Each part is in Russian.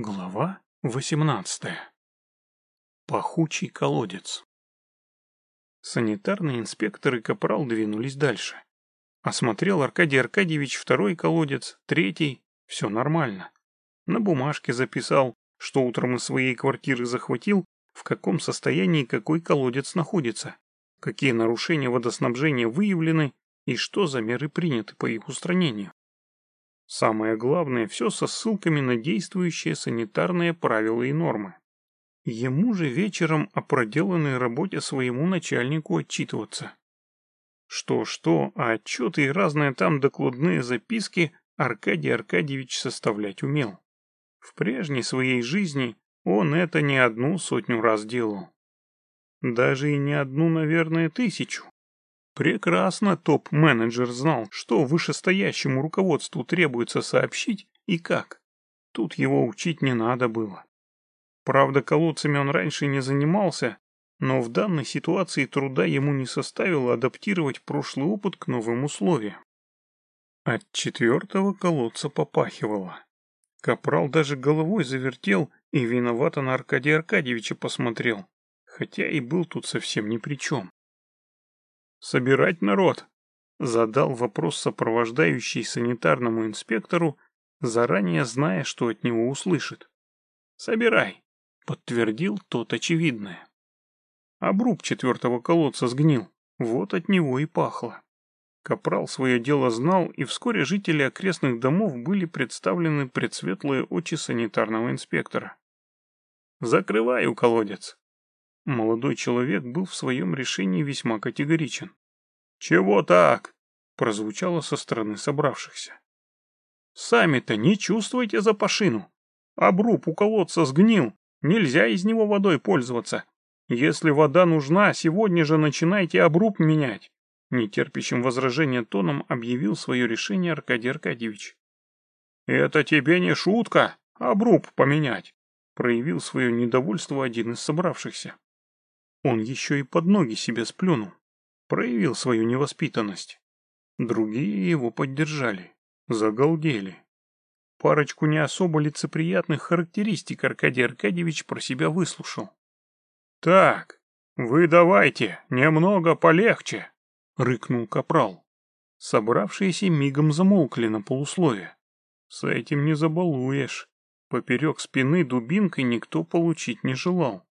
Глава 18. Пахучий колодец. Санитарный инспектор и капрал двинулись дальше. Осмотрел Аркадий Аркадьевич второй колодец, третий. Все нормально. На бумажке записал, что утром из своей квартиры захватил, в каком состоянии какой колодец находится, какие нарушения водоснабжения выявлены и что за меры приняты по их устранению. Самое главное, все со ссылками на действующие санитарные правила и нормы. Ему же вечером о проделанной работе своему начальнику отчитываться. Что-что, а отчеты и разные там докладные записки Аркадий Аркадьевич составлять умел. В прежней своей жизни он это не одну сотню раз делал. Даже и не одну, наверное, тысячу. Прекрасно топ-менеджер знал, что вышестоящему руководству требуется сообщить и как. Тут его учить не надо было. Правда, колодцами он раньше не занимался, но в данной ситуации труда ему не составило адаптировать прошлый опыт к новым условиям. От четвертого колодца попахивало. Капрал даже головой завертел и виновато на Аркадия Аркадьевича посмотрел, хотя и был тут совсем ни при чем. «Собирать народ?» — задал вопрос сопровождающий санитарному инспектору, заранее зная, что от него услышит. «Собирай», — подтвердил тот очевидное. Обруб четвертого колодца сгнил, вот от него и пахло. Капрал свое дело знал, и вскоре жители окрестных домов были представлены пред светлые очи санитарного инспектора. «Закрываю колодец», Молодой человек был в своем решении весьма категоричен. «Чего так?» — прозвучало со стороны собравшихся. «Сами-то не чувствуете запашину? Обруб у колодца сгнил, нельзя из него водой пользоваться. Если вода нужна, сегодня же начинайте обруб менять», — нетерпящим возражения тоном объявил свое решение Аркадий Аркадьевич. «Это тебе не шутка, обруб поменять», — проявил свое недовольство один из собравшихся. Он еще и под ноги себе сплюнул, проявил свою невоспитанность. Другие его поддержали, загалдели. Парочку не особо лицеприятных характеристик Аркадий Аркадьевич про себя выслушал. «Так, вы давайте, немного полегче», — рыкнул капрал. Собравшиеся мигом замолкли на полуслове. С этим не забалуешь. Поперек спины дубинкой никто получить не желал.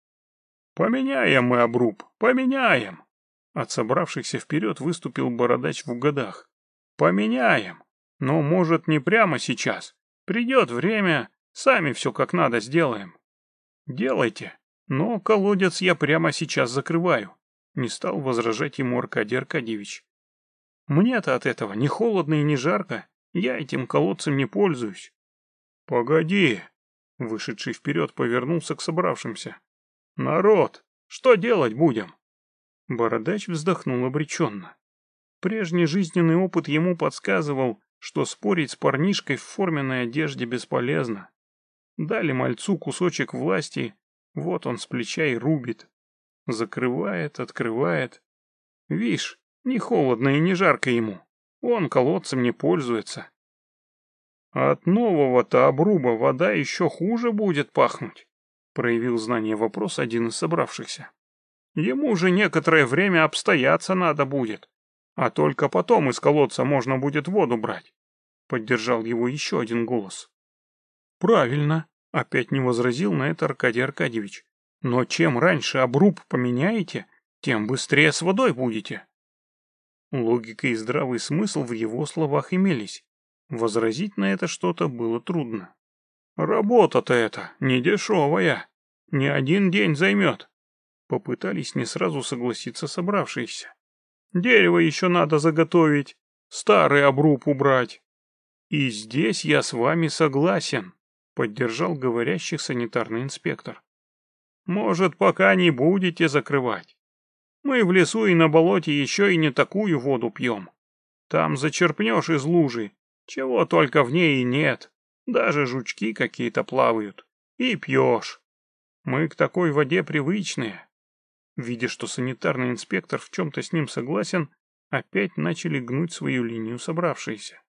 «Поменяем мы обруб, поменяем!» От собравшихся вперед выступил бородач в годах. «Поменяем! Но, может, не прямо сейчас. Придет время, сами все как надо сделаем». «Делайте, но колодец я прямо сейчас закрываю», — не стал возражать ему Аркадий Аркадьевич. «Мне-то от этого не холодно и не жарко, я этим колодцем не пользуюсь». «Погоди!» — вышедший вперед повернулся к собравшимся. «Народ, что делать будем?» Бородач вздохнул обреченно. Прежний жизненный опыт ему подсказывал, что спорить с парнишкой в форменной одежде бесполезно. Дали мальцу кусочек власти, вот он с плеча и рубит. Закрывает, открывает. Вишь, не холодно и не жарко ему. Он колодцем не пользуется. от нового-то обруба вода еще хуже будет пахнуть проявил знание вопроса один из собравшихся. Ему же некоторое время обстояться надо будет, а только потом из колодца можно будет воду брать. Поддержал его еще один голос. Правильно, опять не возразил на это Аркадий Аркадьевич. Но чем раньше обруб поменяете, тем быстрее с водой будете. Логика и здравый смысл в его словах имелись. Возразить на это что-то было трудно. Работа-то эта не дешевая. Не один день займет. Попытались не сразу согласиться собравшиеся. Дерево еще надо заготовить, старый обруб убрать. И здесь я с вами согласен, поддержал говорящих санитарный инспектор. Может, пока не будете закрывать. Мы в лесу и на болоте еще и не такую воду пьем. Там зачерпнешь из лужи, чего только в ней и нет. Даже жучки какие-то плавают. И пьешь. Мы к такой воде привычные. Видя, что санитарный инспектор в чем-то с ним согласен, опять начали гнуть свою линию собравшиеся.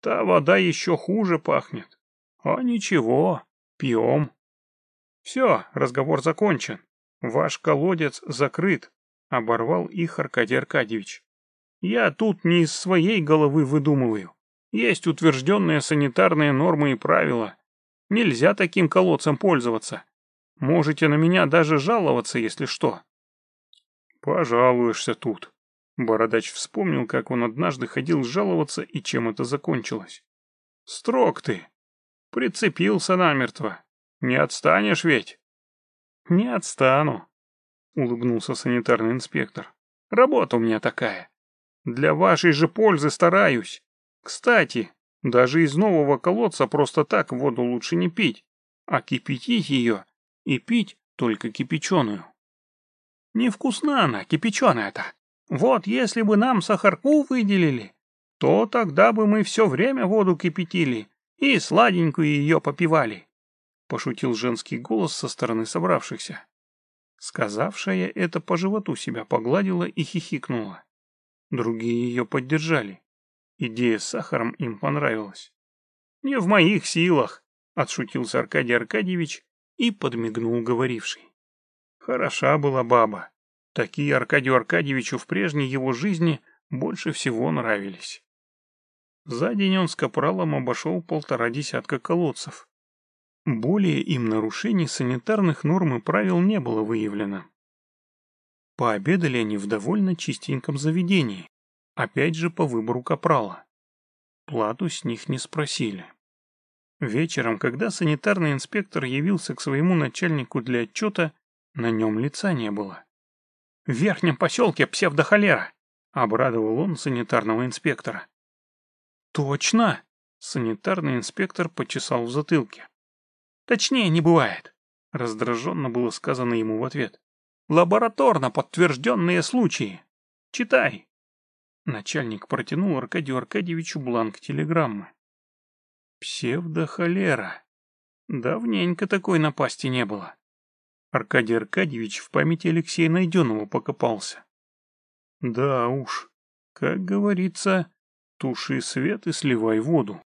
Та вода еще хуже пахнет. А ничего, Пьем. Все, разговор закончен. Ваш колодец закрыт, оборвал их Аркадий Аркадьевич. Я тут не из своей головы выдумываю. Есть утвержденные санитарные нормы и правила. Нельзя таким колодцем пользоваться. Можете на меня даже жаловаться, если что. Пожалуешься тут. Бородач вспомнил, как он однажды ходил жаловаться и чем это закончилось. Строг ты. Прицепился намертво. Не отстанешь ведь? Не отстану, улыбнулся санитарный инспектор. Работа у меня такая. Для вашей же пользы стараюсь. Кстати, даже из нового колодца просто так воду лучше не пить, а кипятить ее и пить только кипяченую. Невкусна она, кипяченая-то. Вот если бы нам сахарку выделили, то тогда бы мы все время воду кипятили и сладенькую ее попивали. Пошутил женский голос со стороны собравшихся. Сказавшая это по животу себя погладила и хихикнула. Другие ее поддержали. Идея с сахаром им понравилась. «Не в моих силах», — отшутился Аркадий Аркадьевич и подмигнул говоривший. Хороша была баба. Такие Аркадию Аркадьевичу в прежней его жизни больше всего нравились. За день он с капралом обошел полтора десятка колодцев. Более им нарушений санитарных норм и правил не было выявлено. Пообедали они в довольно чистеньком заведении, опять же по выбору капрала. Плату с них не спросили. Вечером, когда санитарный инспектор явился к своему начальнику для отчета, на нем лица не было. «В верхнем поселке псевдохолера!» — обрадовал он санитарного инспектора. «Точно!» — санитарный инспектор почесал в затылке. «Точнее не бывает!» — раздраженно было сказано ему в ответ. «Лабораторно подтвержденные случаи! Читай!» Начальник протянул Аркадию Аркадьевичу бланк телеграммы. Псевдохолера. Давненько такой напасти не было. Аркадий Аркадьевич в памяти Алексея Найденова покопался. Да уж, как говорится, туши свет и сливай воду.